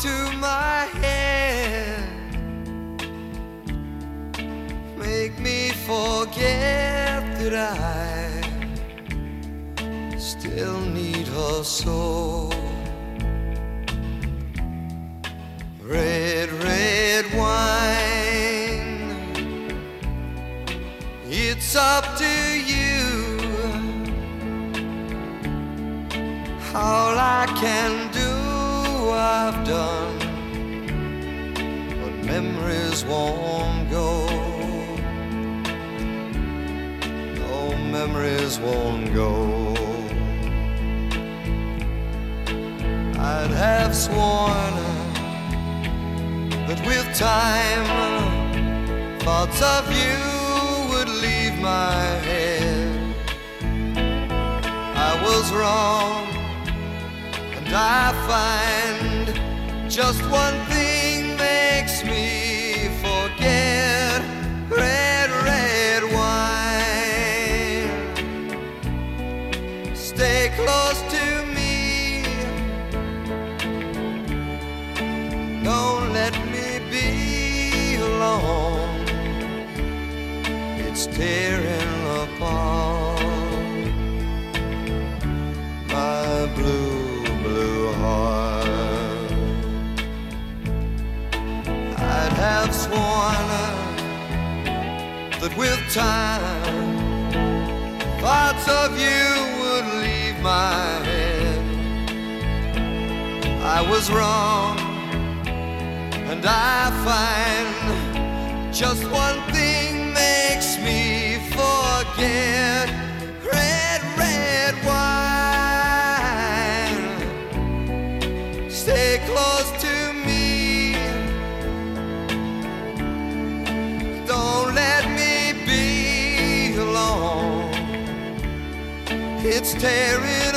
to my head, Make me forget that I still need her soul. Red, red wine, it's up to you all I can do. I've done, but memories won't go. No memories won't go. I'd have sworn that with time thoughts of you would leave my head. I was wrong, and I find just one thing makes me forget red, red wine. Stay close to me. Don't let me be alone. It's tearing apart Have sworn that with time, thoughts of you would leave my head. I was wrong, and I It's tearing